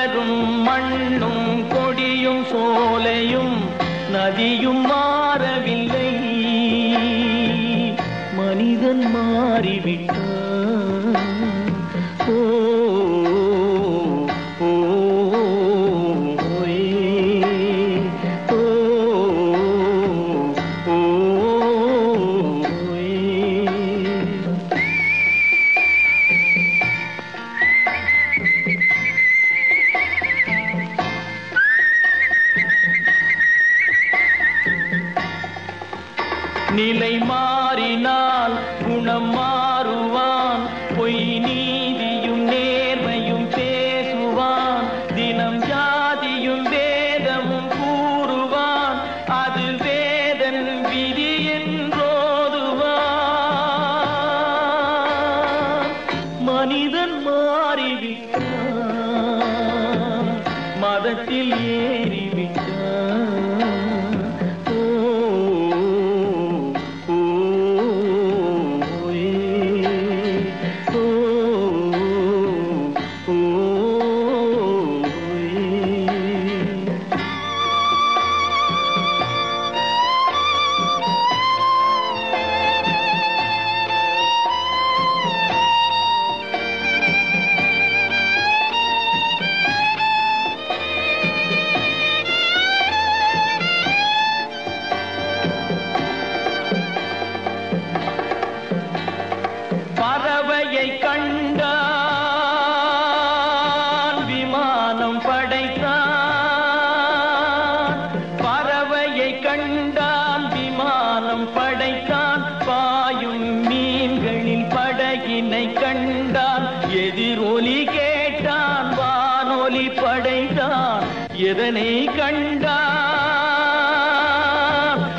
மலரும் மண்ணும் கொடியும் சோலையும் நதியும் மாறவில்லை. மனிதன் மாறிவிட்டான். நிலை மாறினால் குணம் மாறுவான். பொய் நீதியும் நேர்மையும் பேசுவான். தினம் ஜாதியும் வேதமும் கூறுவான். அது வேதன் விதி என்றோதுவான். மனிதன் மாறிவிட்டான். மதத்தில் ஏறிவிட்டான். பறவையை கண்டான் விமானம் படைத்தான். பறவையை கண்டான் விமானம் படைத்தான். பாயும் மீன்களின் படகினை கண்டான். எதிரொலி கேட்டான் வானொலி படைத்தான். எதனை கண்டான்?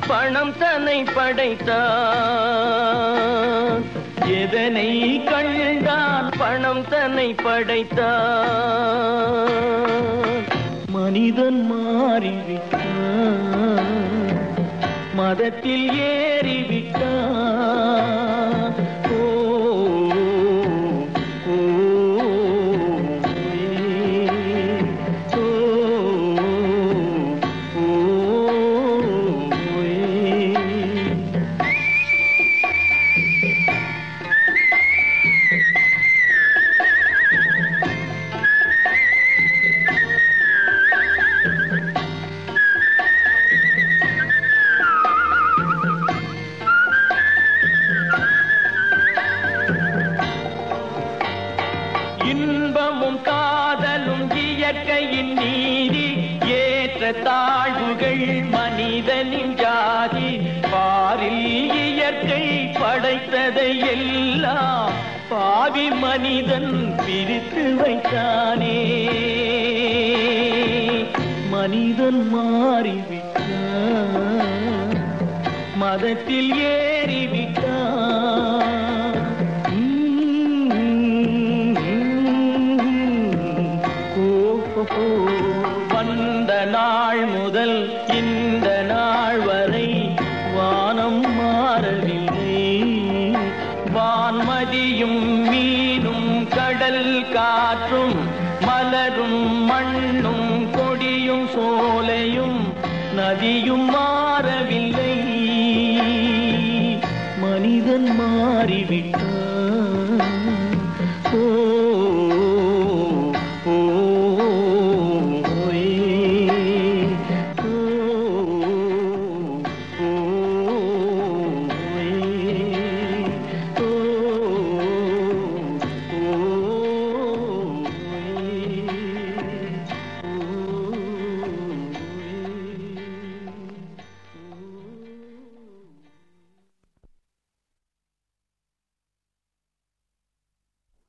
பணம் தன்னை படைத்தான். எதனை கண்டான் பணம் தன்னை படைத்தான்? மனிதன் மாறிவிட்டான் மதத்தில் ஏறிவிட்டான். இன்பமும் காதலும் இயற்கையின் நீதி. ஏற்ற தாழ்வுகள் மனிதனின் ஜாதி. பாரில் இயற்கை படைத்ததை எல்லாம் பாவி மனிதன் பிரித்து வைத்தானே. மனிதன் மாறிவிட்டான். மதத்தில் ஏறிவிட்டான். கடல் காற்றும் மலரும் மண்ணும் கொடியும் சோலையும் நதியும் மாறவில்லை. மனிதன் மாறிவிட்டான்.